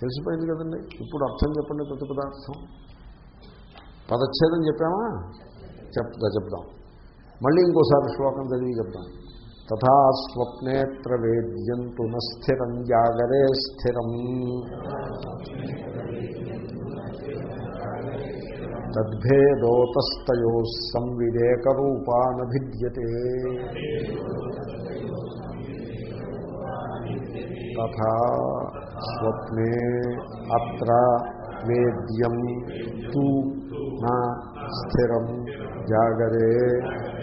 తెలిసిపోయింది కదండి. ఇప్పుడు అర్థం చెప్పండి ప్రతి పదార్థం. పదచ్ఛేదం చెప్పామా? చెప్తా చెప్దాం. మళ్ళీ ఇంకోసారి శ్లోకం చదివి చెప్తాం తథా స్వప్నేత్ర వేద్యంతు నస్థిరం జాగరే స్థిరం. తద్భేదోతస్తయో సంవివేకరూపానభిద్యతే తథా స్వప్నే అత్ర మేద్యం తూ నా స్థిరం జాగరే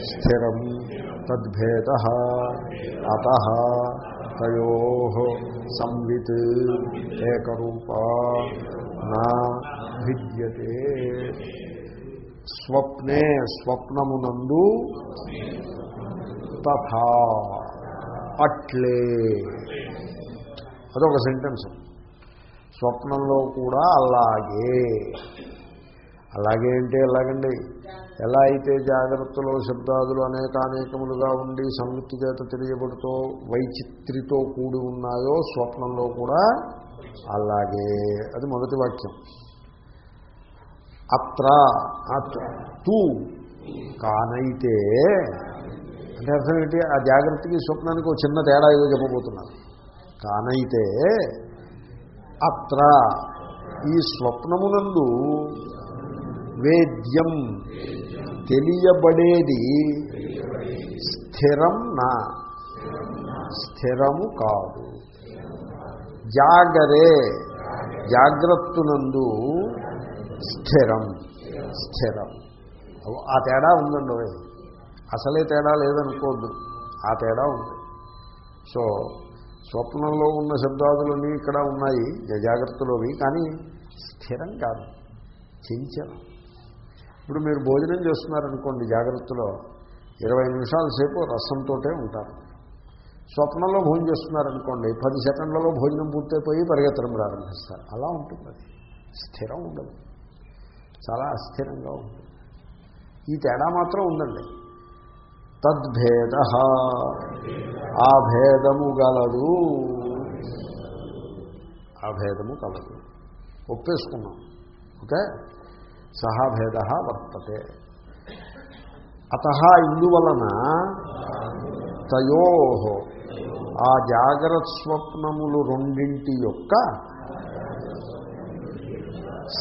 స్థిరం తద్భేద అత తయో సంవిత్ ఏకరూపా నా భిద్యతే స్వప్నే స్వప్నమునందు తథా అట్లే అదొక సెంటెన్స్ స్వప్నంలో కూడా అలాగే. అలాగే అంటే ఎలాగండి? ఎలా అయితే జాగ్రత్తలో శబ్దాదులు అనేకానేకములుగా ఉండి సంవృత్తి చేత తెలియబడుతూ వైచిత్రితో కూడి ఉన్నాయో స్వప్నంలో కూడా అలాగే. అది మొదటి వాక్యం. అత్ర తూ కానైతే. అంటే అర్థం ఏంటి? ఆ జాగ్రత్తకి స్వప్నానికి ఒక చిన్న తేడా ఏదో చెప్పబోతున్నారు. కానైతే అత్ర ఈ స్వప్నమునందు వేద్యం తెలియబడేది స్థిరం నా. స్థిరము కాదు. జాగరే జాగ్రత్తనందు స్థిరం. స్థిరం. ఆ తేడా ఉందండి అసలే తేడా లేదనుకోద్దు. ఆ తేడా ఉంది. సో స్వప్నంలో ఉన్న శబ్దాదులన్నీ ఇక్కడ ఉన్నాయి జాగ్రత్తలోవి కానీ స్థిరం కాదు చెంచలం ఇప్పుడు మీరు భోజనం చేస్తున్నారనుకోండి జాగ్రత్తలో ఇరవై నిమిషాల సేపు రసంతోటే ఉంటారు. స్వప్నంలో భోజనం చేస్తున్నారనుకోండి పది సెకండ్లలో భోజనం పూర్తయిపోయి పరిగెత్తడం ప్రారంభిస్తారు. అలా ఉంటుంది అది. స్థిరం ఉండదు. చాలా అస్థిరంగా ఉంటుంది. ఈ తేడా మాత్రం ఉందండి. తద్భేద. ఆ భేదము గలదు. ఆ భేదము కలదు. ఒప్పేసుకున్నాం. ఓకే? సహాభేద వర్తతే. అత ఇందువలన తయో ఆ జాగ్రత్త స్వప్నములు రెండింటి యొక్క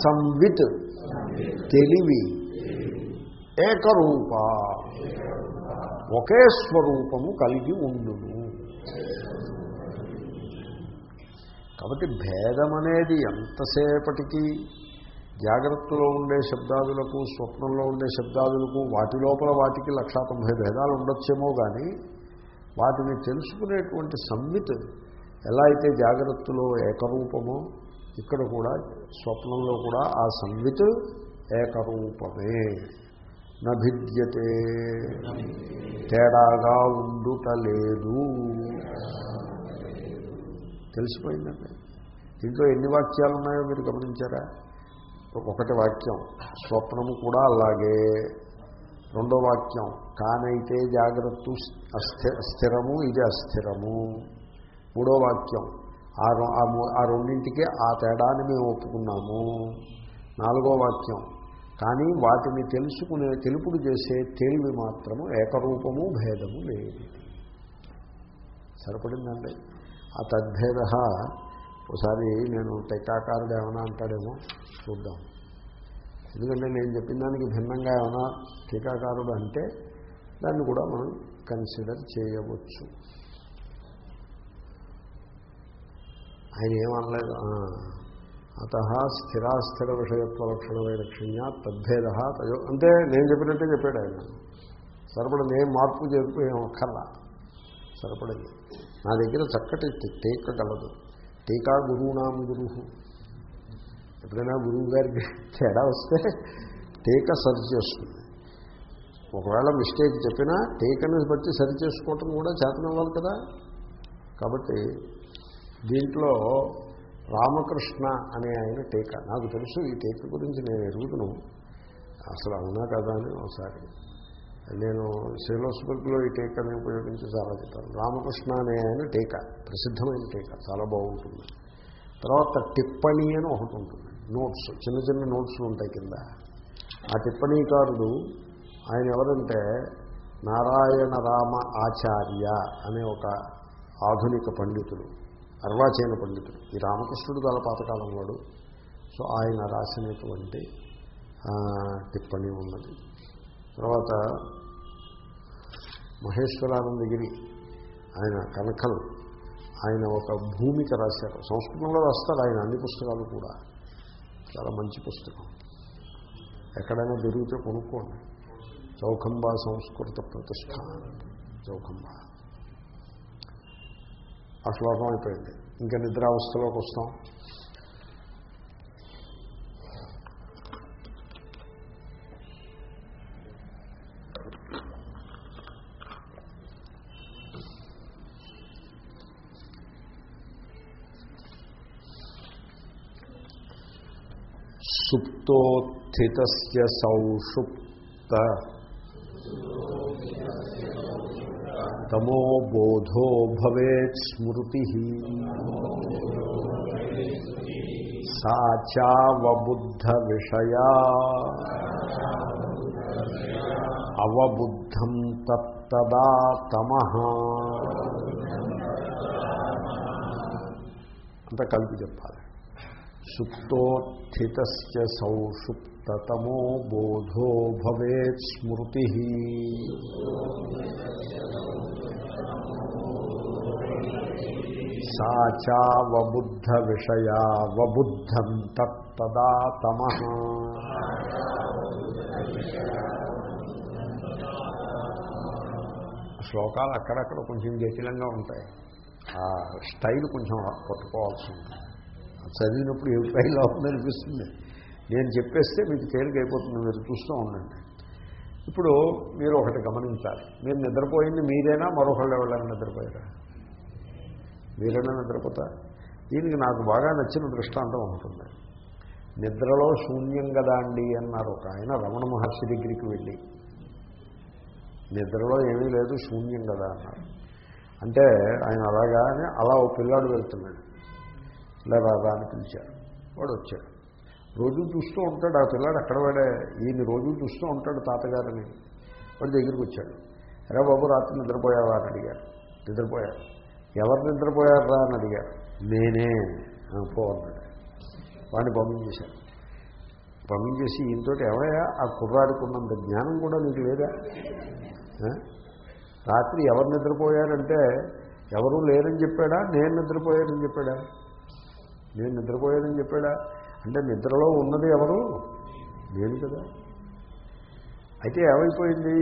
సంవిత్ తెలివి ఏకరూప. ఒకే స్వరూపము కలిగి ఉండును. కాబట్టి భేదం అనేది ఎంతసేపటికి జాగ్రత్తలో ఉండే శబ్దాదులకు స్వప్నంలో ఉండే శబ్దాదులకు వాటి లోపల వాటికి లక్షా తొంభై భేదాలు ఉండొచ్చేమో కానీ వాటిని తెలుసుకునేటువంటి సంవిత్ ఎలా అయితే జాగ్రత్తలో ఏకరూపమో ఇక్కడ కూడా స్వప్నంలో కూడా ఆ సంవిత్ ఏకరూపమే. నభిద్యతే. తేడాగా ఉండుటలేదు. తెలిసిపోయిందండి. దీంట్లో ఎన్ని వాక్యాలు ఉన్నాయో మీరు గమనించారా? ఒకటి వాక్యం స్వప్నము కూడా అలాగే. రెండో వాక్యం కానైతే జాగ్రత్త అస్థిరము స్థిరము ఇది అస్థిరము. మూడో వాక్యం ఆ రొ- ఆ ఆ రెండింటికే ఆ తేడాన్ని మేము ఒప్పుకున్నాము. నాలుగో వాక్యం కానీ వాటిని తెలుసుకునే తెలుపుడు చేసే తెలివి మాత్రము ఏకరూపము భేదము లేదు. సరిపడిందండి. ఆ తద్భేద ఒకసారి నేను టెక్కాకారుడు ఏమైనా అంటాడేమో చూద్దాం. ఎందుకంటే నేను చెప్పిన దానికి భిన్నంగా ఏమైనా టీకాకారుడు అంటే దాన్ని కూడా మనం కన్సిడర్ చేయవచ్చు. ఆయన ఏమనలేదు? అత స్థిరాస్థిర విషయత్వ లక్షణ వైలక్షణ్య తద్భేద తయో అంటే నేను చెప్పినట్టే చెప్పాడు ఆయన. సరిపడ నేను మార్పు చెప్పి ఒక్కర్లా సరిపడింది. నా దగ్గర చక్కటి టీక గలదు టీకా గురువునాం గురు ఎప్పుడైనా గురువు గారికి తేడా వస్తే టీక సరి చేస్తుంది ఒకవేళ మిస్టేక్ చెప్పినా టీకని బట్టి సరి చేసుకోవటం కూడా చేతనివ్వాలి కదా. కాబట్టి దీంట్లో రామకృష్ణ అనే ఆయన టీక. నాకు తెలుసు ఈ టీక గురించి నేను ఎరుగుతును అసలు అవునా కదా అని ఒకసారి. నేను శైలోస్బర్గ్లో ఈ టీకాని ఉపయోగించి చాలా చెప్పాను రామకృష్ణ అనే ఆయన టీక ప్రసిద్ధమైన టీక చాలా బాగుంటుంది. తర్వాత టిప్పణి అని ఒకటి ఉంటుంది. నోట్స్ చిన్న చిన్న నోట్స్లు ఉంటాయి కింద. ఆ టిప్పణీకారుడు ఆయన ఎవరంటే నారాయణ రామ ఆచార్య అనే ఒక ఆధునిక పండితుడు. అర్వాచీన పండితుడు. ఈ రామకృష్ణుడు చాలా పాతకాలం వాడు. సో ఆయన రాసినటువంటి టిప్పణి ఉన్నది. తర్వాత మహేశ్వరానందగిరి ఆయన కనకలు ఆయన ఒక భూమిక రాశారు. సంస్కృతంలో రాస్తారు ఆయన అన్ని పుస్తకాలు కూడా. చాలా మంచి పుస్తకం. ఎక్కడైనా దొరికితే కొనుక్కోండి. చౌకంబా సంస్కృత ప్రతిష్ట చౌకంబా ఆ శ్లోకం అయిపోయింది. ఇంకా నిద్రావస్థలోకి వస్తాం. సుప్తోత్థిత సౌషుప్త తమో బోధో భవేత్ స్మృతి. సాచావబుద్ధ విషయా. అవబుద్ధం తత్తదా తమ. అంత కలిపి చెప్పాలి. సుప్తోత్థిత సౌషుప్తమో బోధో భవేత్ స్మృతి. సాచావబుద్ధ విషయావబుద్ధం తత్తదా తమ శ్లోకాలు అక్కడక్కడ కొంచెం జటిలంగా ఉంటాయి. ఆ స్టైల్ కొంచెం పట్టుకోవాల్సి ఉంటుంది. చదివినప్పుడు ఏ స్టైల్లో ఉందనిపిస్తుంది నేను చెప్పేస్తే మీకు తేలికైపోతుంది. మీరు చూస్తూ ఉండండి. ఇప్పుడు మీరు ఒకటి గమనించాలి. మీరు నిద్రపోయింది మీరేనా? మరొకళ్ళు ఎవరైనా నిద్రపోయారా? మీరైనా నిద్రపోతారు. దీనికి నాకు బాగా నచ్చిన దృష్టాంతం ఉంటుంది నిద్రలో శూన్యం కదా అండి అన్నారు ఒక ఆయన రమణ మహర్షి దగ్గరికి వెళ్ళి. నిద్రలో ఏమీ లేదు శూన్యం కదా అన్నారు. అంటే ఆయన అలాగా అని అలా ఓ పిల్లాడు వెళ్తున్నాడు. ఇలా రాదా అని పిలిచారు వాడు వచ్చాడు. రోజు చూస్తూ ఉంటాడు. ఆ పిల్లాడు అక్కడ వాడే? ఈయన రోజు చూస్తూ ఉంటాడు తాతగారిని. వాడి దగ్గరికి వచ్చాడు. రా బాబు రాత్రి నిద్రపోయావా? అని అడిగారు నిద్రపోయాడు ఎవరు నిద్రపోయారా అని అడిగారు నేనే అనుకో అన్నాడు. వాడిని పంపించేశారు పంపించేసి ఈయనతో ఏమయ్యా ఆ కుర్రాడికి ఉన్నంత జ్ఞానం కూడా నీకు లేదా? రాత్రి ఎవరు నిద్రపోయారంటే ఎవరూ లేరని చెప్పాడా? నేను నిద్రపోయానని చెప్పాడా? నేను నిద్రపోయానని చెప్పాడా? అంటే నిద్రలో ఉన్నది ఎవరు? నేను కదా. అయితే ఏమైపోయింది?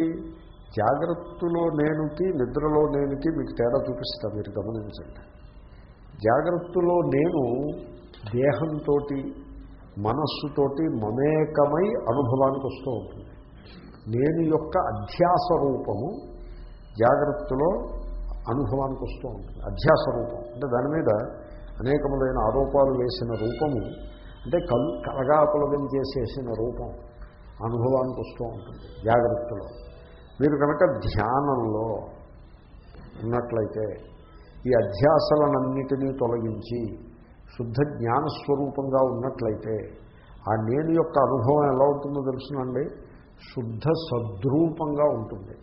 జాగ్రత్తలో నేనుకి నిద్రలో నేనుకి మీకు తేడా చూపిస్తా మీరు గమనించండి. జాగ్రత్తలో నేను దేహంతో మనస్సుతోటి మమేకమై అనుభవానికి వస్తూ ఉంటుంది. నేను యొక్క అధ్యాస రూపము జాగ్రత్తలో అనుభవానికి వస్తూ ఉంటుంది. అధ్యాస రూపం అంటే దాని మీద అనేకములైన ఆరోపాలు వేసిన రూపము అంటే కల్ కలగాపులగం చేసేసిన రూపం అనుభవానికి వస్తూ ఉంటుంది జాగ్రత్తలో. మీరు కనుక ధ్యానంలో ఉన్నట్లయితే ఈ అధ్యాసలనన్నిటినీ తొలగించి శుద్ధ జ్ఞానస్వరూపంగా ఉన్నట్లయితే ఆ నేను యొక్క అనుభవం ఎలా ఉంటుందో తెలుసునండి? శుద్ధ సద్రూపంగా ఉంటుంది.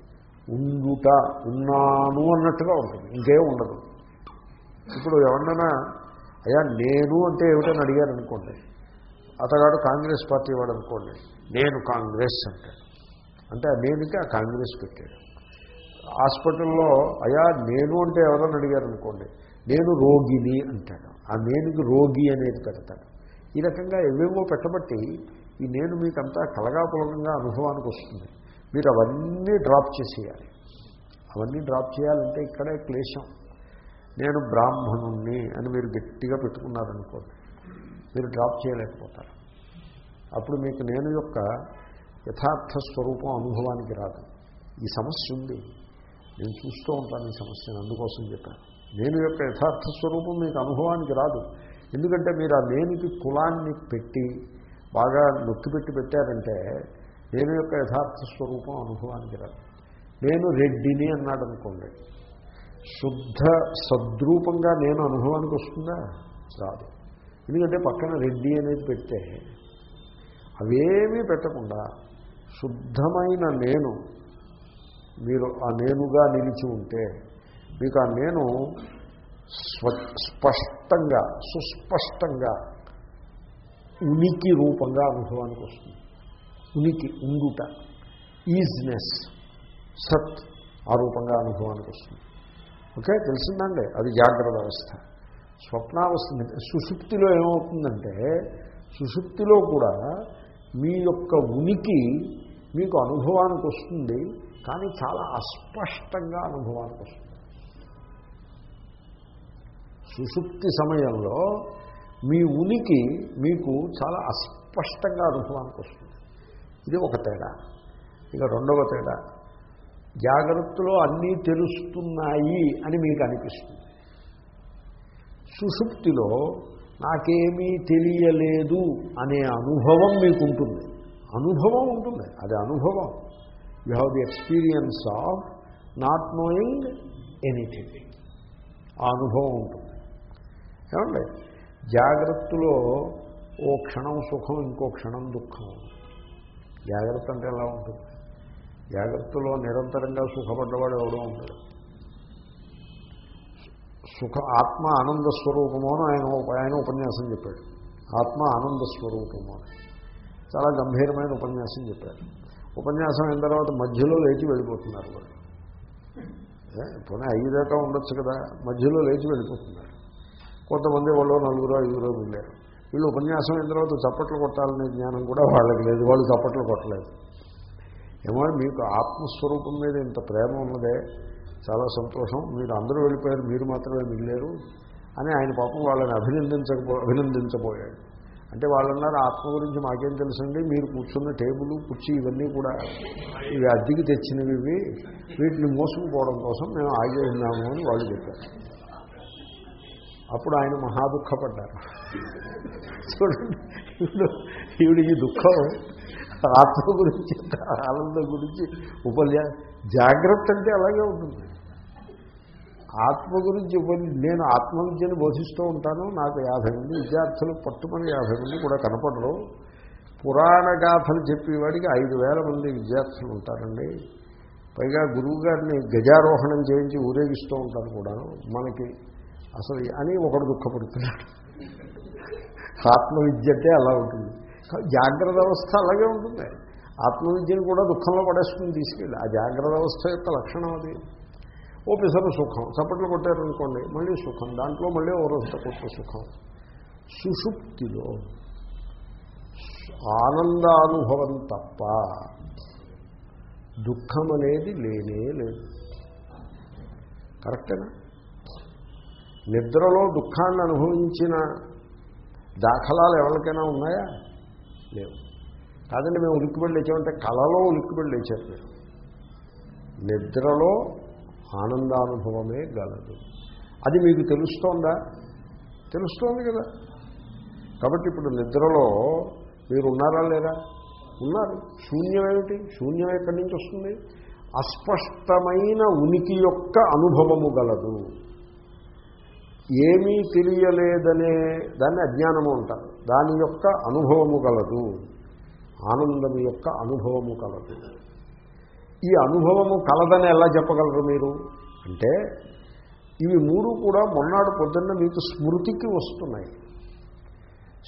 ఉండుట ఉన్నాను అన్నట్టుగా ఉంటుంది. ఇంకేం ఉండదు. ఇప్పుడు ఎవరినైనా అయ్యా నేను అంటే ఏమిటని అడిగారు అనుకోండి అతగాడు కాంగ్రెస్ పార్టీ వాడు అనుకోండి నేను కాంగ్రెస్ అంటాడు. అంటే ఆ నేనుకి ఆ కాంగ్రెస్ పెట్టాడు. హాస్పిటల్లో అయ్యా నేను అంటే ఎవరైనా అడిగారు అనుకోండి నేను రోగిని అంటాడు. ఆ నేనుకి రోగి అనేది పెడతాడు. ఈ రకంగా ఎవేవో పెట్టబట్టి ఈ నేను మీకంతా కలగాపులకంగా అనుభవానికి వస్తుంది. మీరు అవన్నీ డ్రాప్ చేసేయాలి. అవన్నీ డ్రాప్ చేయాలంటే ఇక్కడే క్లేశం. నేను బ్రాహ్మణుణ్ణి అని మీరు గట్టిగా పెట్టుకున్నారనుకోండి మీరు డ్రాప్ చేయలేకపోతారు. అప్పుడు మీకు నేను యొక్క యథార్థ స్వరూపం అనుభవానికి రాదు. ఈ సమస్య ఉంది. నేను చూస్తూ ఉంటాను ఈ సమస్యను అందుకోసం చెప్పాను. నేను యొక్క యథార్థ స్వరూపం మీకు అనుభవానికి రాదు. ఎందుకంటే మీరు ఆ నేనుకి కులాన్ని పెట్టి బాగా నొక్కి పెట్టి పెట్టారంటే నేను యొక్క యథార్థ స్వరూపం అనుభవానికి రాదు. నేను రెడ్డిని అన్నాడు అనుకోండి. శుద్ధ సద్రూపంగా నేను అనుభవానికి వస్తుందా? రాదు. ఎందుకంటే పక్కన రెడ్డి అనేది పెడితే అవేమీ పెట్టకుండా శుద్ధమైన నేను మీరు ఆ నేనుగా నిలిచి ఉంటే మీకు ఆ నేను స్వ స్పష్టంగా సుస్పష్టంగా ఉనికి రూపంగా అనుభవానికి వస్తుంది. ఉనికి ఉండుట ఈజ్నెస్ సత్ ఆ రూపంగా అనుభవానికి వస్తుంది. ఓకే? తెలిసిందండి? అది జాగ్రత్త అవస్థ స్వప్నావస్థ సుషుప్తిలో ఏమవుతుందంటే సుషుప్తిలో కూడా మీ యొక్క ఉనికి మీకు అనుభవానికి వస్తుంది కానీ చాలా అస్పష్టంగా అనుభవానికి వస్తుంది. సుషుప్తి సమయంలో మీ ఉనికి మీకు చాలా అస్పష్టంగా అనుభవానికి వస్తుంది. ఇది ఒక తేడా. ఇక రెండవ తేడా. జాగ్రత్తలో అన్నీ తెలుస్తున్నాయి అని మీకు అనిపిస్తుంది. సుషుప్తిలో నాకేమీ తెలియలేదు అనే అనుభవం మీకు ఉంటుంది అనుభవం ఉంటుంది. అది అనుభవం. You have the experience of not knowing anything ఆ అనుభవం ఉంటుంది. ఏమండి? జాగ్రత్తలో ఓ క్షణం సుఖం ఇంకో క్షణం దుఃఖం. జాగ్రత్త అంటే ఎలా ఉంటుంది? జాగ్రత్తలో నిరంతరంగా సుఖపడ్డవాడు ఎవడో ఉంటాడు. సుఖ ఆత్మ ఆనంద స్వరూపము అని ఆయన ఆయన ఉపన్యాసం చెప్పాడు. ఆత్మ ఆనంద స్వరూపము అని. చాలా గంభీరమైన ఉపన్యాసం చెప్పారు. ఉపన్యాసం అయిన తర్వాత మధ్యలో లేచి వెళ్ళిపోతున్నారు వాళ్ళు. పోనీ ఐదాకా ఉండొచ్చు కదా మధ్యలో లేచి వెళ్ళిపోతున్నారు. కొంతమంది వాళ్ళు నలుగురు ఐదుగురు వెళ్ళారు. వీళ్ళు ఉపన్యాసం అయిన తర్వాత చప్పట్లు కొట్టాలనే జ్ఞానం కూడా వాళ్ళకి లేదు వాళ్ళు చప్పట్లు కొట్టలేదు. ఏమో మీకు ఆత్మస్వరూపం మీద ఇంత ప్రేమ ఉన్నదే చాలా సంతోషం మీరు అందరూ వెళ్ళిపోయారు మీరు మాత్రమే మిగిలేరు అని ఆయన పాపం వాళ్ళని అభినందించకపో అభినందించబోయాడు. అంటే వాళ్ళు అన్నారు ఆత్మ గురించి మాకేం తెలుసండి? మీరు కూర్చున్న టేబుల్ కుర్చీ ఇవన్నీ కూడా ఇవి అద్దెకి తెచ్చినవి ఇవి. వీటిని మోసుకుపోవడం కోసం మేము ఆగి ఉన్నాము అని వాళ్ళు చెప్పారు. అప్పుడు ఆయన మహా దుఃఖపడ్డారు చూడండి ఈవిడ ఈ దుఃఖం. ఆత్మ గురించి ఆనందం గురించి ఉపన్యాసం జాగ్రత్త అంటే అలాగే ఉంటుంది. ఆత్మ గురించి నేను ఆత్మ విద్యను బోధిస్తూ ఉంటాను. నాకు యాభై మంది విద్యార్థులు పట్టుమని యాభై మంది కూడా కనపడరు. పురాణ గాథలు చెప్పేవాడికి ఐదు వేల మంది విద్యార్థులు ఉంటారండి. పైగా గురువు గారిని గజారోహణం చేయించి ఊరేగిస్తూ ఉంటారు కూడా మనకి. అసలు అని ఒకడు దుఃఖపడుతున్నాడు. ఆత్మవిద్య అంటే అలా ఉంటుంది. జాగ్రత్త అవస్థ అలాగే ఉంటుంది. ఆత్మవిద్యను కూడా దుఃఖంలో పడేసుకుని తీసుకెళ్ళి ఆ జాగ్రత్త అవస్థ యొక్క లక్షణం అది. ఓ పిసరు సుఖం. చప్పట్లు కొట్టారనుకోండి మళ్ళీ సుఖం. దాంట్లో మళ్ళీ ఓ రోజు కొత్త సుఖం. సుషుప్తిలో ఆనందానుభవం తప్ప దుఃఖం అనేది లేనే లేదు. కరెక్టేనా? నిద్రలో దుఃఖాన్ని అనుభవించిన దాఖలాలు ఎవరికైనా ఉన్నాయా? లేవు. కాదండి మేము ఉలిక్కిబడి లేచామంటే కళలో ఉలిక్కిబడి లేచారు మీరు. నిద్రలో ఆనందానుభవమే గలదు. అది మీకు తెలుస్తోందా? తెలుస్తోంది కదా. కాబట్టి ఇప్పుడు నిద్రలో మీరు ఉన్నారా లేరా ఉన్నారు. శూన్యం ఏమిటి శూన్యం ఎక్కడి నుంచి వస్తుంది? అస్పష్టమైన ఉనికి యొక్క అనుభవము గలదు. ఏమీ తెలియలేదనే దాన్ని అజ్ఞానము అంటారు. దాని యొక్క అనుభవము గలదు. ఆనందం యొక్క అనుభవము కలదు ఈ అనుభవము కలదని ఎలా చెప్పగలరు మీరు? అంటే ఇవి మూడు కూడా మొన్నాడు పొద్దున్న మీకు స్మృతికి వస్తున్నాయి.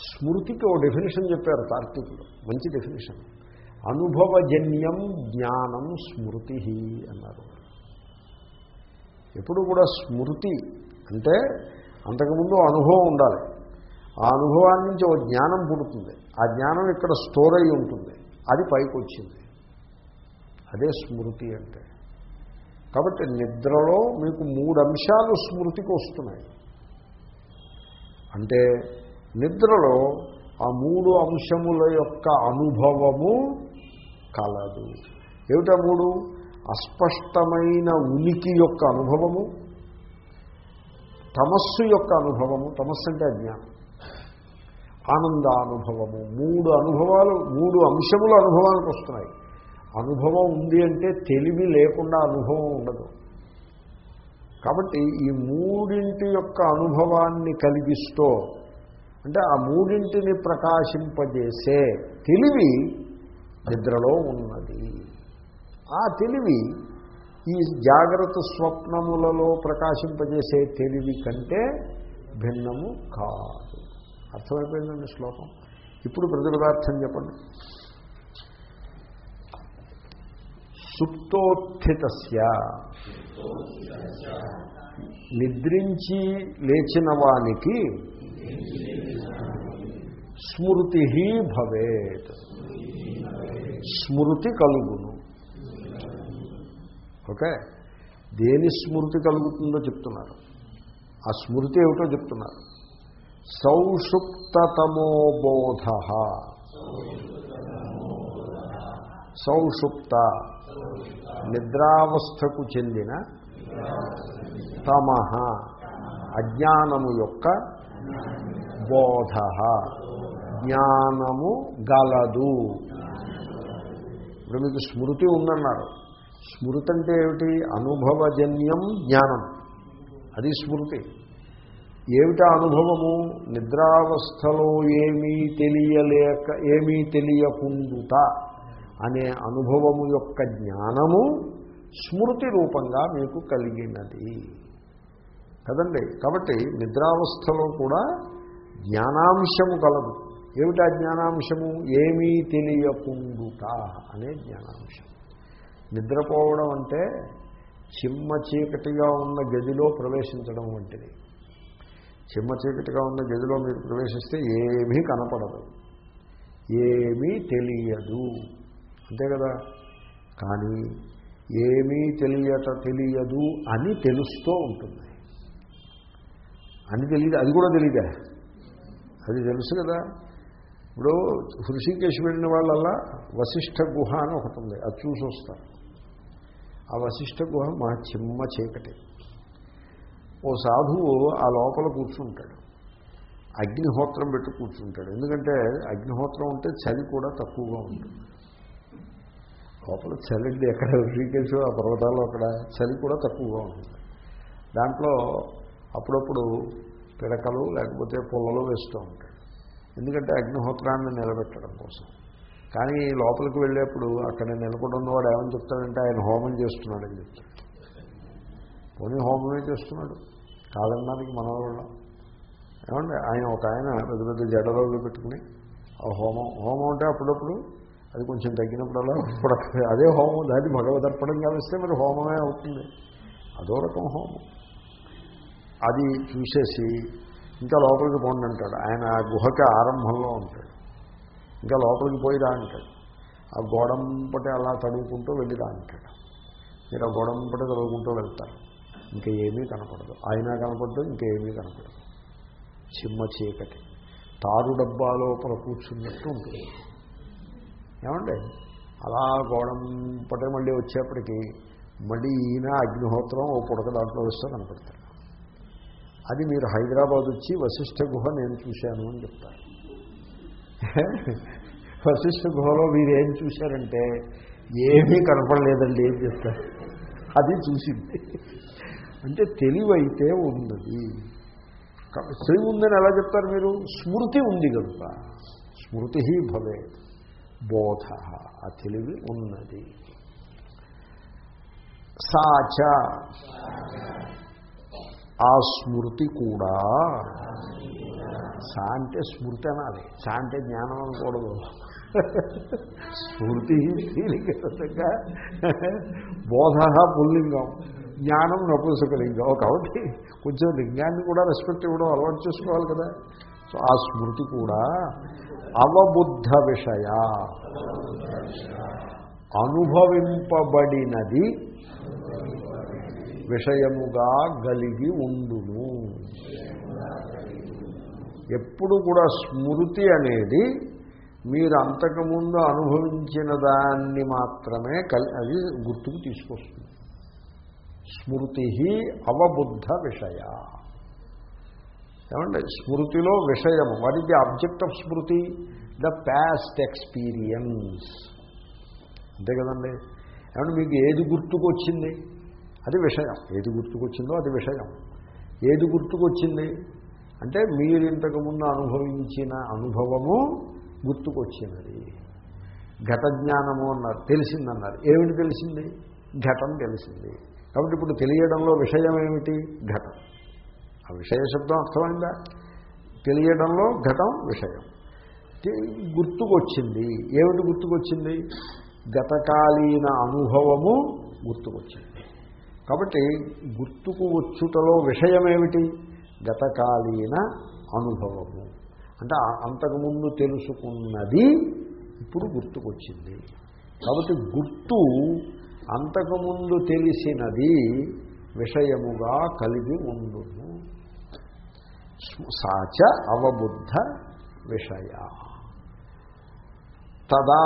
స్మృతికి ఓ డెఫినేషన్ చెప్పారు కార్తీకులు మంచి డెఫినేషన్ అనుభవజన్యం జ్ఞానం స్మృతి అన్నారు. ఎప్పుడు కూడా స్మృతి అంటే అంతకుముందు అనుభవం ఉండాలి. ఆ అనుభవాన్ని నుంచి ఒక జ్ఞానం పుడుతుంది. ఆ జ్ఞానం ఇక్కడ స్టోర్ అయి ఉంటుంది. అది పైకి వచ్చింది అదే స్మృతి అంటే. కాబట్టి నిద్రలో మీకు మూడు అంశాలు స్మృతికి వస్తున్నాయి. అంటే నిద్రలో ఆ మూడు అంశముల యొక్క అనుభవము కలదు. ఏమిటా మూడు? అస్పష్టమైన ఉనికి యొక్క అనుభవము తమస్సు యొక్క అనుభవము తమస్సు అంటే అజ్ఞానం. ఆనందానుభవము. మూడు అనుభవాలు మూడు అంశముల అనుభవానికి వస్తున్నాయి. అనుభవం ఉంది అంటే తెలివి లేకుండా అనుభవం ఉండదు. కాబట్టి ఈ మూడింటి యొక్క అనుభవాన్ని కలిగిస్తూ అంటే ఆ మూడింటిని ప్రకాశింపజేసే తెలివి నిద్రలో ఉన్నది. ఆ తెలివి ఈ జాగ్రత్త స్వప్నములలో ప్రకాశింపజేసే తెలివి కంటే భిన్నము కాదు. అర్థమైపోయిందండి శ్లోకం? ఇప్పుడు ప్రతిపదార్థం చెప్పండి. సుప్తోత్థితస్య. నిద్రించి లేచిన వానికి స్మృతి భవేత్. స్మృతి కలుగును. ఓకే? దేని స్మృతి కలుగుతుందో చెప్తున్నారు. ఆ స్మృతి ఏమిటో చెప్తున్నారు. సౌషుప్తతమో బోధ సౌషుప్త. నిద్రావస్థకు చెందిన తమహ అజ్ఞానము యొక్క బోధ. జ్ఞానము గలదు. ఇప్పుడు మీకు స్మృతి ఉందన్నారు. స్మృతి అంటే ఏమిటి? అనుభవజన్యం జ్ఞానం. అది స్మృతి. ఏమిటా అనుభవము? నిద్రావస్థలో ఏమీ తెలియలేక ఏమీ తెలియకుండుట. అనే అనుభవము యొక్క జ్ఞానము స్మృతి రూపంగా మీకు కలిగినది. కదండి? కాబట్టి నిద్రావస్థలో కూడా జ్ఞానాంశము కలదు. ఏమిటా జ్ఞానాంశము? ఏమీ తెలియకుండుట అనే జ్ఞానాంశం నిద్రపోవడం అంటే చిమ్మ చీకటిగా ఉన్న గదిలో ప్రవేశించడం వంటిది. చిమ్మ చీకటిగా ఉన్న గదిలో మీరు ప్రవేశిస్తే ఏమీ కనపడదు. ఏమీ తెలియదు. అంతే కదా? కానీ ఏమీ తెలియట తెలియదు అని తెలుస్తూ ఉంటుంది. అని తెలియదు అది కూడా తెలియదా. అది తెలుసు కదా? ఇప్పుడు హృషికేశ్ వెళ్ళిన వాళ్ళల్లా వశిష్ఠ గుహ అని ఒకటి ఉంది అది చూసి వస్తారు. ఆ వశిష్ఠ గుహ మా చిమ్మ చీకటి. ఓ సాధువు ఆ లోపల కూర్చుంటాడు. అగ్నిహోత్రం పెట్టి కూర్చుంటాడు. ఎందుకంటే అగ్నిహోత్రం ఉంటే చలి కూడా తక్కువగా ఉంటుంది. లోపల చలి ఎక్కడ? శ్రీకేశు ఆ పర్వతాల్లో అక్కడ చలి కూడా తక్కువగా ఉంటుంది దాంట్లో అప్పుడప్పుడు పిడకలు లేకపోతే పుల్లలు వేస్తూ ఉంటాడు ఎందుకంటే అగ్నిహోత్రాన్ని నిలబెట్టడం కోసం. కానీ లోపలికి వెళ్ళేప్పుడు అక్కడ నిలబడి వాడు ఏమని చెప్తాడంటే ఆయన హోమం చేస్తున్నాడని చెప్తాడు. పోనీ హోమమే చేస్తున్నాడు. కాదన్నానికి మన వాళ్ళ ఏమండి? ఆయన ఒక ఆయన పెద్ద పెద్ద జడరోగులు పెట్టుకుని ఆ హోమం హోమం అంటే అప్పుడప్పుడు అది కొంచెం తగ్గినప్పుడల్లా ఇప్పుడు అదే హోమం దాన్ని భగవదర్పణం కలిస్తే మరి హోమమే అవుతుంది. అదో రకం హోమం. అది చూసేసి ఇంకా లోపలికి పోండి అంటాడు. ఆయన ఆ గుహకి ఆరంభంలో ఉంటాడు. ఇంకా లోపలికి పోయిరా అంటాడు. ఆ గోడంపటి అలా తడువుకుంటూ వెళ్ళిరా అంటాడు. మీరు ఆ గోడంపటి తడువుకుంటూ వెళ్తారు. ఇంకా ఏమీ కనపడదు. ఆయన కనపడదు ఇంకేమీ కనపడదు. చిమ్మ చీకటి. తారు డబ్బాలో లోపల కూర్చున్నట్టు ఉంటుంది. ఏమండి? అలా గోడంపటే మళ్ళీ వచ్చేప్పటికీ మళ్ళీ ఈయన అగ్నిహోత్రం ఓ పుడక దాంట్లో వస్తే కనపడతాడు అది మీరు హైదరాబాద్ వచ్చి వశిష్ఠ గుహ నేను చూశాను అని చెప్తారు. వశిష్ఠ గుహలో మీరు ఏం చూశారంటే ఏమీ కనపడలేదండి ఏం చెప్తారు. అది చూసింది. అంటే తెలివైతే ఉన్నది. తెలివి ఉందని ఎలా చెప్తారు మీరు? స్మృతి ఉంది కనుక. స్మృతి భవే. బోధ ఆ తెలివి ఉన్నది. సాచ ఆ స్మృతి కూడా సా అంటే స్మృతి అనాలి. సా అంటే జ్ఞానం అనకూడదు. స్మృతి బోధ పుల్లింగం జ్ఞానం నపుంసకలింగం కాబట్టి కొంచెం లింగాన్ని కూడా రెస్పెక్ట్ ఇవ్వడం అలవాటు చేసుకోవాలి కదా. సో ఆ స్మృతి కూడా అవబుద్ధ విషయ అనుభవింపబడినది విషయముగా గలిగి ఉండును. ఎప్పుడు కూడా స్మృతి అనేది మీరు అంతకుముందు అనుభవించిన దాన్ని మాత్రమే కలి అది గుర్తుకు తీసుకొస్తుంది. స్మృతి అవబుద్ధ విషయ ఏమండి స్మృతిలో విషయము. What is the object of Smriti? The past experience అంతే కదండి. ఏమంటే మీకు ఏది గుర్తుకొచ్చింది? అది విషయం. ఏది గుర్తుకొచ్చిందో అది విషయం. ఏది గుర్తుకొచ్చింది? అంటే మీరు ఇంతకుముందు అనుభవించిన అనుభవము గుర్తుకొచ్చినది. ఘట జ్ఞానము అన్నారు. తెలిసిందన్నారు. ఏమిటి తెలిసింది? ఘటం తెలిసింది. కాబట్టి ఇప్పుడు తెలియడంలో విషయం ఏమిటి? ఘటం. ఆ విషయ శబ్దం అర్థమైందా? తెలియడంలో ఘటం విషయం. గుర్తుకొచ్చింది. ఏమిటి గుర్తుకొచ్చింది? గతకాలీన అనుభవము గుర్తుకొచ్చింది. కాబట్టి గుర్తుకు వచ్చుటలో విషయం ఏమిటి గతకాలీన అనుభవము. అంటే అంతకుముందు తెలుసుకున్నది ఇప్పుడు గుర్తుకొచ్చింది. కాబట్టి గుర్తు అంతకుముందు తెలిసినది విషయముగా కలిగి ఉండును. సాచ అవబుద్ధ విషయ. తదా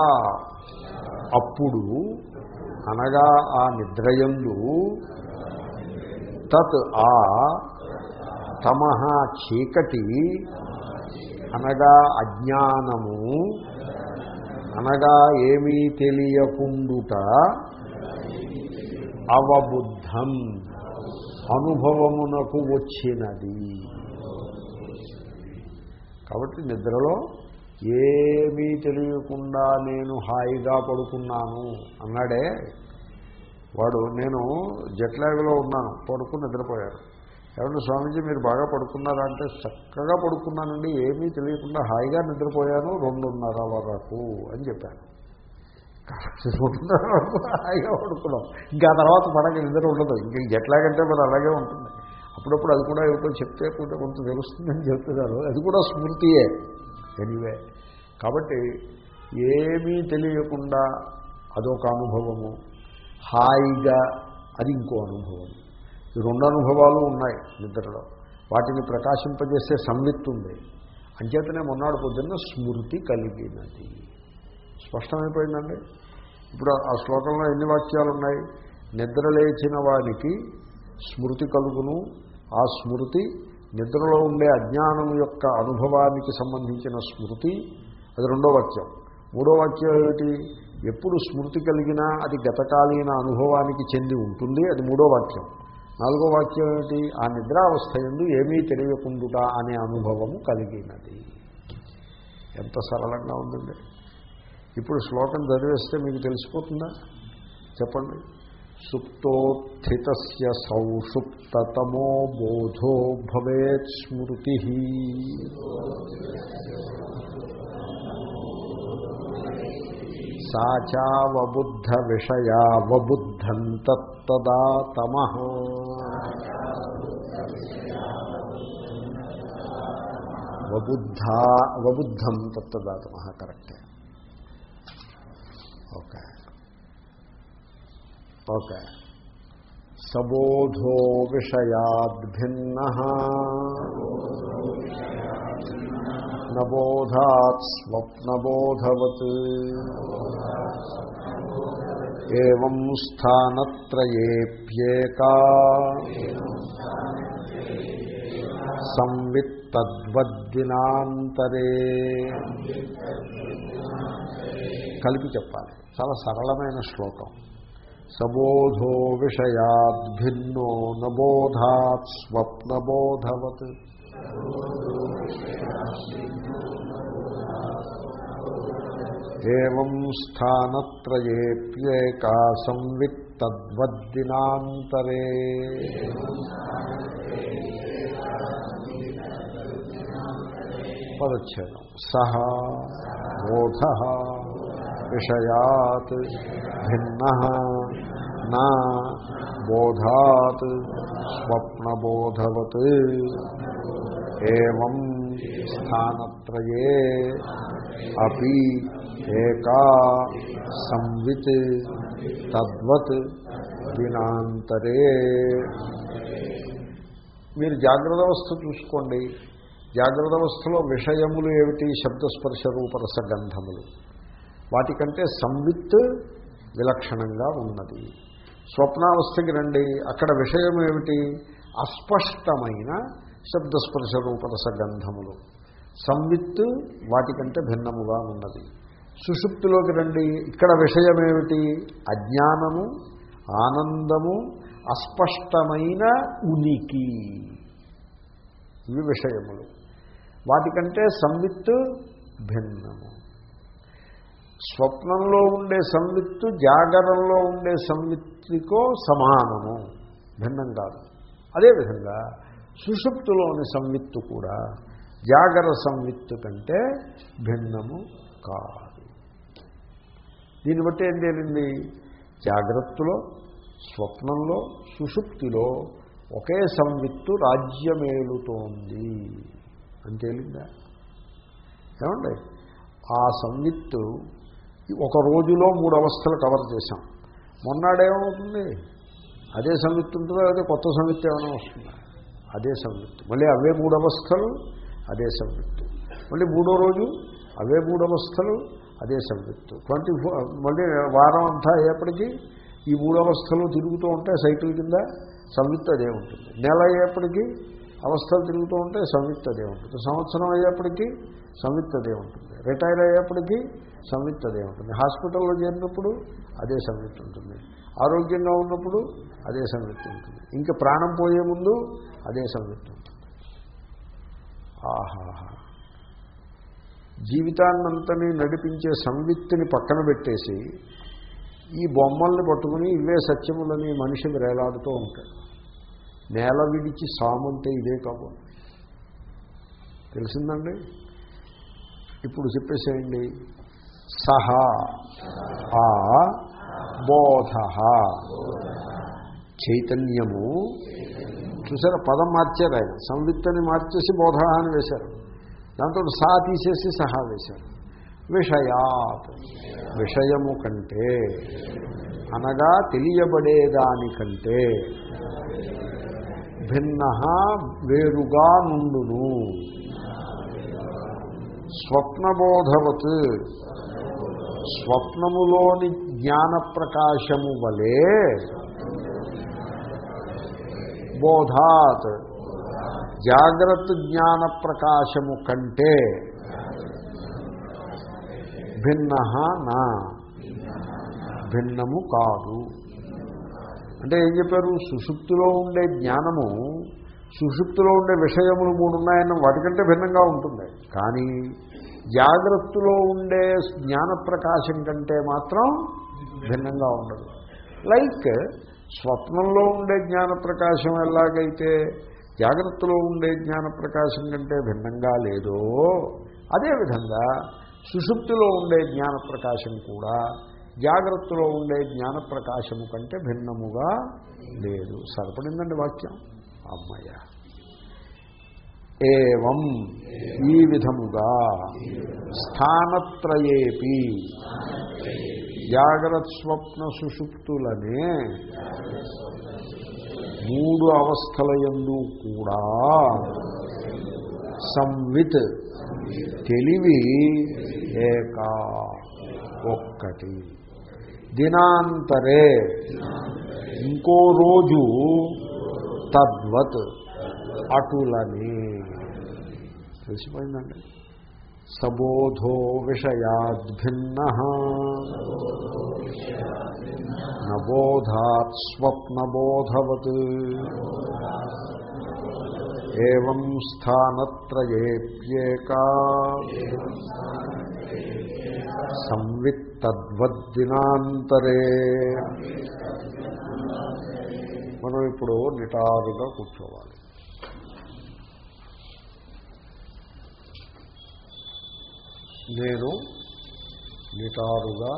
అప్పుడు అనగా ఆ నిద్రయందు తత్ ఆ తమహ చీకటి అనగా అజ్ఞానము అనగా ఏమీ తెలియకుండుట అవబుద్ధం అనుభవమునకు వచ్చినది. కాబట్టి నిద్రలో ఏమీ తెలియకుండా నేను హాయిగా పడుకున్నాను అన్నాడే వాడు. నేను జట్లాగ్లో ఉన్నాను పడుకుని నిద్రపోయాను. ఏమన్నా స్వామీజీ మీరు బాగా పడుకున్నారా అంటే చక్కగా పడుకున్నానండి ఏమీ తెలియకుండా హాయిగా నిద్రపోయాను రెండున్నర వరకు అని చెప్పాను. రెండున్నర వరకు హాయిగా పడుకున్నాం. ఇంకా తర్వాత మనకి నిద్ర ఉండదు. ఇంక జట్లాగంటే మరి అలాగే ఉంటుంది. అప్పుడప్పుడు అది కూడా ఎవరికో చెప్తే కూడా కొంత తెలుస్తుందని చెప్తున్నారు. అది కూడా స్మృతియే. తెలివే కాబట్టి ఏమీ తెలియకుండా అదొక అనుభవము. హాయిగా అది ఇంకో అనుభవం. ఈ రెండు అనుభవాలు ఉన్నాయి నిద్రలో. వాటిని ప్రకాశింపజేసే సంవిత్తు ఉంది. అంచేతనే మొన్నాడు పొద్దున్న స్మృతి కలిగినది. స్పష్టమైపోయిందండి? ఇప్పుడు ఆ శ్లోకంలో ఎన్ని వాక్యాలు ఉన్నాయి నిద్ర లేచిన వారికి స్మృతి కలుగును. ఆ స్మృతి నిద్రలో ఉండే అజ్ఞానం యొక్క అనుభవానికి సంబంధించిన స్మృతి. అది రెండో వాక్యం. మూడో వాక్యం ఏమిటి? ఎప్పుడు స్మృతి కలిగినా అది గతకాలీన అనుభవానికి చెంది ఉంటుంది. అది మూడో వాక్యం. నాలుగో వాక్యం ఏమిటి? ఆ నిద్రావస్థ ఎందు ఏమీ తెలియకుండుట అనే అనుభవము కలిగినది. ఎంత సరళంగా ఉందండి. ఇప్పుడు శ్లోకం చదివేస్తే మీకు తెలిసిపోతుందా? చెప్పండి. సుప్తోత్థిత సౌషుప్తతమో బోధో భవేత్ స్మృతి సాచావబుద్ధ విషయావబుద్ధం తత్తదా తమ వబుద్ధా అవబుద్ధం తత్తదా తమ కరెక్టే ఓకే ఓకే. సబోధో విషయాద్భిన్న. నబోధాత్ స్వప్నబోధవత్. ఏం స్థానత్రయేప్యేకా. సంవిత్తద్వద్దినాంతరే కలిపి చెప్పాలి. చాలా సరళమైన శ్లోకం. సబోధో విషయాద్భిన్నో నబోధాత్ స్వప్నబోధవత్. ఏం స్థానత్రయేప్యేకా సంవిత్తద్వద్దినాంతరే. పదచ్ఛేదం. సహ బోధ. విషయాత్ భిన్న నా బోధాత్ స్వప్నబోధవత్. ఏం స్థానత్రయే అపి ఏకా సంవిత్ తద్వత్ దినాంతరే. మీరు జాగ్రత్త అవస్థ చూసుకోండి. జాగ్రత్త అవస్థలో విషయములు ఏమిటి? శబ్దస్పర్శ రూపరస గంధములు. వాటికంటే సంవిత్ విలక్షణంగా ఉన్నది. స్వప్నావస్థకి రండి. అక్కడ విషయం ఏమిటి? అస్పష్టమైన శబ్దస్పర్శ రూపరస గంధములు. సంవిత్ వాటికంటే భిన్నముగా ఉన్నది. సుషుప్తిలోకి రండి. ఇక్కడ విషయమేమిటి అజ్ఞానము ఆనందము అస్పష్టమైన ఉనికి. ఇవి విషయములు. వాటికంటే సంవిత్ భిన్నము. స్వప్నంలో ఉండే సంవిత్తు జాగరంలో ఉండే సంవిత్తికో సమానము. భిన్నం కాదు. అదేవిధంగా సుషుప్తులోని సంవిత్తు కూడా జాగర సంవిత్తు కంటే భిన్నము కాదు. దీన్ని బట్టి ఏం తేలింది జాగ్రత్తలో స్వప్నంలో సుషుప్తిలో ఒకే సంవిత్తు రాజ్యమేలుతోంది. అని తేలిందా ఏమండి? ఆ సంవిత్తు ఒక రోజులో మూడు అవస్థలు కవర్ చేశాం. మొన్నాడేమవుతుంది? అదే సంయుక్తి ఉంటుందో? అదే కొత్త సంయుక్తి ఏమైనా వస్తుందా? అదే సంయుక్తి. మళ్ళీ అవే మూడు అవస్థలు అదే సంయుక్తి. మళ్ళీ మూడో రోజు అవే మూడు అవస్థలు అదే సంయుక్తి. ట్వంటీ మళ్ళీ వారం అంతా అయ్యేప్పటికీ ఈ మూడు అవస్థలు తిరుగుతూ ఉంటే సైకిల్ కింద సంయుక్త అదే ఉంటుంది. నెల అయ్యేప్పటికీ అవస్థలు తిరుగుతూ ఉంటే సంయుక్త అదే ఉంటుంది. సంవత్సరం అయ్యేప్పటికీ సంయుక్త అదే ఉంటుంది. రిటైర్ అయ్యేప్పటికీ సంవిత్ అదే ఉంటుంది. హాస్పిటల్లో చేరినప్పుడు అదే సంవిత్తు ఉంటుంది. ఆరోగ్యంగా ఉన్నప్పుడు అదే సంవిత్తు ఉంటుంది. ఇంకా ప్రాణం పోయే ముందు అదే సంవిత్తు ఉంటుంది. ఆహాహా. జీవితాన్నంతని నడిపించే సంవిత్తిని పక్కన పెట్టేసి ఈ బొమ్మల్ని పట్టుకుని ఇవే సత్యములని మనిషి వేలాడుతూ ఉంటాడు నేల విడిచి సామంటే ఇదే కాబోలు. తెలిసిందండి? ఇప్పుడు చెప్పేసేయండి. సహ ఆ బోధ. చైతన్యము. చూసారా పదం మార్చారు ఆయన. సంవిత్తని మార్చేసి బోధ అని వేశారు. దాంతో సా తీసేసి సహా వేశారు. విషయాత్. విషయము కంటే అనగా తెలియబడేదానికంటే భిన్న వేరుగా నుండును. స్వప్నబోధవత్. స్వప్నములోని జ్ఞాన ప్రకాశము వలే బోధాత్. జాగ్రత్త జ్ఞాన ప్రకాశము కంటే భిన్న నా. భిన్నము కాదు. అంటే ఏం చెప్పారు? సుషుప్తిలో ఉండే జ్ఞానము సుషుప్తిలో ఉండే విషయములు మూడు ఉన్నాయన్న వాటికంటే భిన్నంగా ఉంటుంది. కానీ జాగ్రత్తలో ఉండే జ్ఞాన ప్రకాశం కంటే మాత్రం భిన్నంగా ఉండదు. లైక్ స్వప్నంలో ఉండే జ్ఞాన ప్రకాశం ఎలాగైతే జాగ్రత్తలో ఉండే జ్ఞాన ప్రకాశం కంటే భిన్నంగా లేదో అదేవిధంగా సుషుప్తిలో ఉండే జ్ఞాన ప్రకాశం కూడా జాగ్రత్తలో ఉండే జ్ఞాన ప్రకాశము కంటే భిన్నముగా లేదు. సరిపడిందండి వాక్యం? అమ్మయ్య. ఏవం ఈ విధముగా స్థానత్రయేపి జాగ్రత్త స్వప్న సుషుప్తులనే మూడు అవస్థల ఎందు కూడా సంవిత్ తెలివి ఏకా ఒక్కటి. దినాంతరే ఇంకో రోజు తద్వత్ అటులని. తెలిసిపోయిందండి. సబోధో విషయాద్భిన్న నబోధాత్ స్వప్నబోధవత్. ఏం స్థానత్రయేప్యేకా. సంవిత్తద్వద్దినాంతరే. మనం ఇప్పుడు నిటారుగా కూర్చోవాలి. నేను నిటారుగా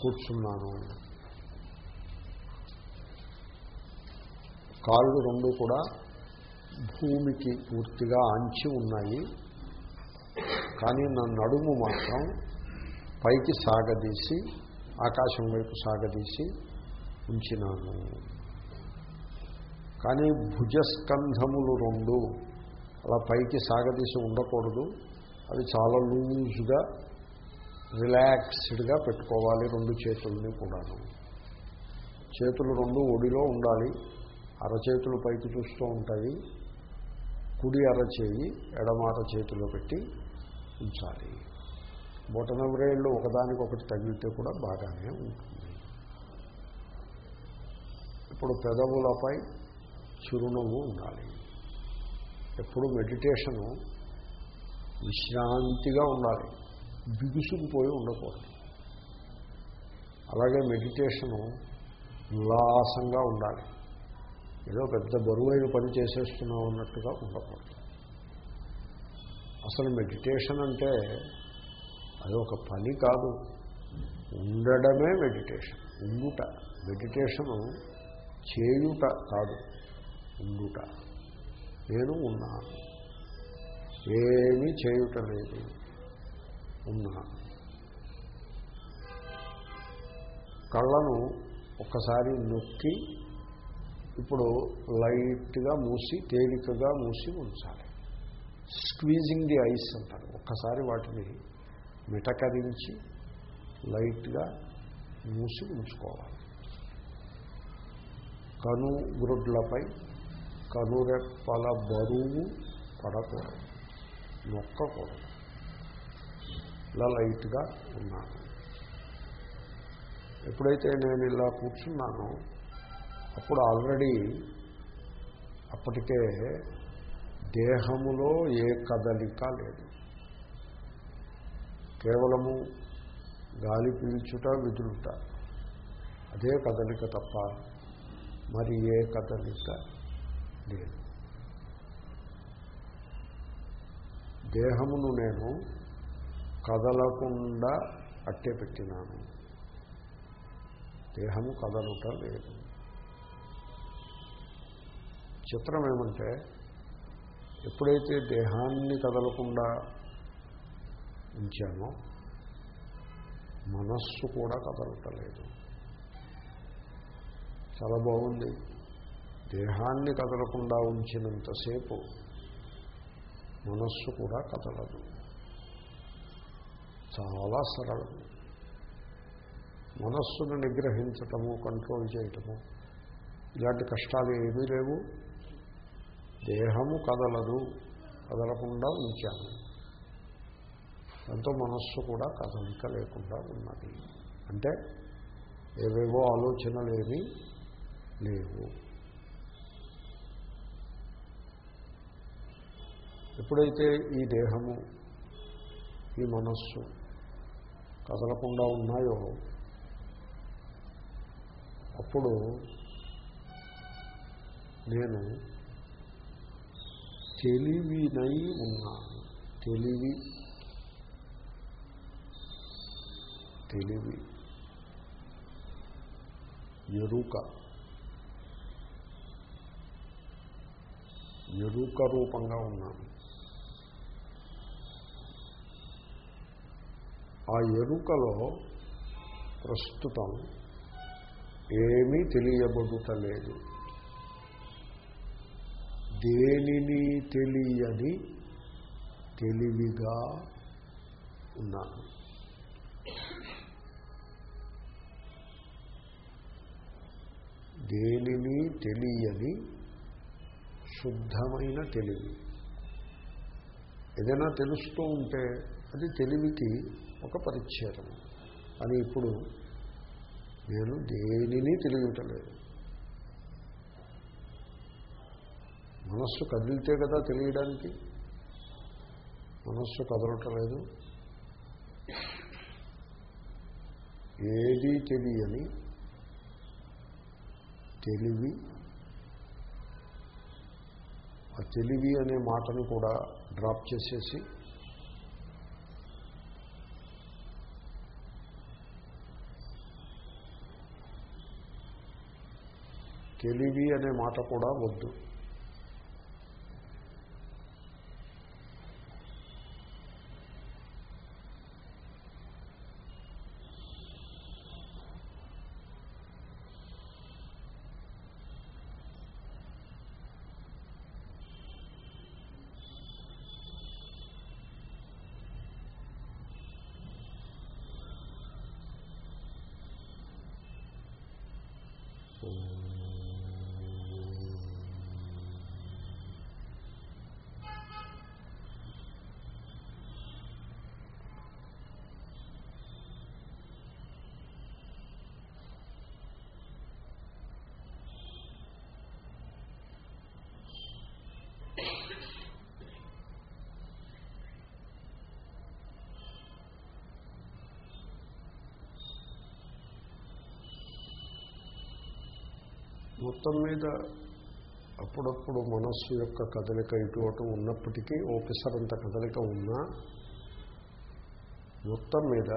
కూర్చున్నాను. కాళ్ళు రెండు కూడా భూమికి పూర్తిగా అంచి ఉన్నాయి. కానీ నా నడుము మాత్రం పైకి సాగదీసి ఆకాశం వైపు సాగదీసి ఉంచినాను. కానీ భుజస్కంధములు రెండు. అలా పైకి సాగదీసి ఉండకూడదు. అవి చాలా లూజ్గా రిలాక్స్డ్గా పెట్టుకోవాలి రెండు చేతుల్ని కూడాను. చేతులు రెండు ఒడిలో ఉండాలి. అరచేతులు పైకి చూస్తూ ఉంటాయి. కుడి అరచేయి ఎడమ చేతిలో పెట్టి ఉంచాలి. బొటనవ్రేళ్ళు ఒకదానికొకటి తగిలితే కూడా బాగానే ఉంటుంది. ఇప్పుడు పెదవులపై చిరునవ్వు ఉండాలి. ఎప్పుడు మెడిటేషను విశ్రాంతిగా ఉండాలి. బిగుసుకుపోయి ఉండకూడదు. అలాగే మెడిటేషను ఉల్లాసంగా ఉండాలి. ఏదో పెద్ద బరువైన పని చేసేస్తున్నాం అన్నట్టుగా ఉండకూడదు. అసలు మెడిటేషన్ అంటే అది ఒక పని కాదు. ఉండడమే మెడిటేషన్. ఉండుట. మెడిటేషను చేయుట కాదు. ఉండుట. నేను ఉన్నాను. ఏమీ చేయుట లేదు ఉన్నాను. కళ్ళను ఒక్కసారి నొక్కి ఇప్పుడు లైట్గా మూసి తేలికగా మూసి ఉంచాలి. స్క్వీజింగ్ ది ఐస్ అంటారు. ఒక్కసారి వాటిని మిటకరించి లైట్గా మూసి ఉంచుకోవాలి. కను గ్రుడ్లపై కనురెప్పల బరువు పడకూడదు. నొక్కకూడదు. ఇలా లైట్గా ఉన్నాను. ఎప్పుడైతే నేను ఇలా కూర్చున్నానో అప్పుడు ఆల్రెడీ అప్పటికే దేహములో ఏ కదలిక లేదు. కేవలము గాలి పీల్చుట విదులుట అదే కదలిక తప్ప మరి ఏ కదలిక లేదు. దేహమును నేను కదలకుండా అట్టే పెట్టినాను. దేహము కదలుట లేదు. చిత్రం ఏమంటే ఎప్పుడైతే దేహాన్ని కదలకుండా ఉంచామో మనస్సు కూడా కదలటలేదు చాలా బాగుంది. దేహాన్ని కదలకుండా ఉంచినంతసేపు మనస్సు కూడా కదలదు. చాలా సరళం. మనస్సును నిగ్రహించటము కంట్రోల్ చేయటము ఇలాంటి కష్టాలు ఏమీ లేవు. దేహము కదలదు కదలకుండా ఉంచాము. దాంతో మనస్సు కూడా కదలిక లేకుండా ఉన్నది. అంటే ఏవేవో ఆలోచనలేమీ లేవు. ఎప్పుడైతే ఈ దేహము ఈ మనస్సు కదలకుండా ఉన్నాయో అప్పుడు నేను తెలివినై ఉన్నాను. తెలివి. తెలివి. ఎరుక. ఎరుక రూపంగా ఉన్నాను. ఆ ఎరుకలో ప్రస్తుతం ఏమీ తెలియబడుటలేదు దేనిని తెలియని తెలివిగా ఉన్నాను. దేనిని తెలియని శుద్ధమైన తెలివి. ఏదైనా తెలుస్తూ ఉంటే అది తెలివికి ఒక పరిచ్ఛేదం. అని ఇప్పుడు నేను దేనిని తెలియటలేదు. మనస్సు కదిలితే కదా తెలియడానికి. మనస్సు కదలటలేదు. ఏదీ తెలియని తెలివి ఆ తెలివి అనే మాటను కూడా డ్రాప్ చేసేసి తెలివి అనే మాట కూడా వద్దు Oh. మొత్తం మీద అప్పుడప్పుడు మనస్సు యొక్క కదలిక ఇటు అటు ఉన్నప్పటికీ ఓపెసరంత కదలిక ఉన్నా మొత్తం మీద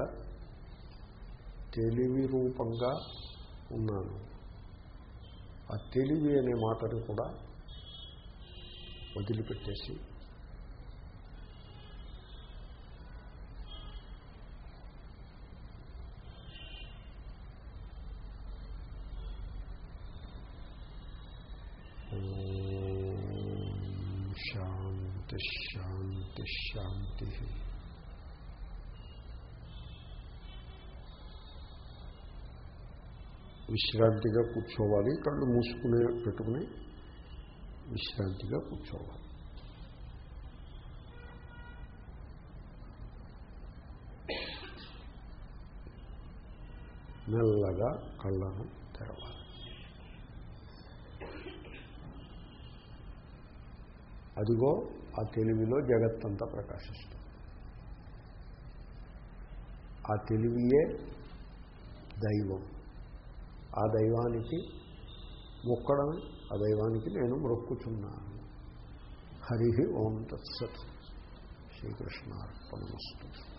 తెలివి రూపంగా ఉన్నాను. ఆ తెలివి అనే మాటను కూడా వదిలిపెట్టేసి విశ్రాంతిగా కూర్చోవాలి కళ్ళు మూసుకునే పెట్టుకుని విశ్రాంతిగా కూర్చోవాలి. మెల్లగా కళ్ళను తెరవాలి. అదిగో ఆ తెలివిలో జగత్తంతా ప్రకాశిస్తుంది. ఆ తెలివియే దైవం. ఆ దైవానికి మొక్కడం ఆ దైవానికి నేను మొక్కుచున్నాను. హరి ఓం తత్సత్. శ్రీకృష్ణార్పణమస్తు.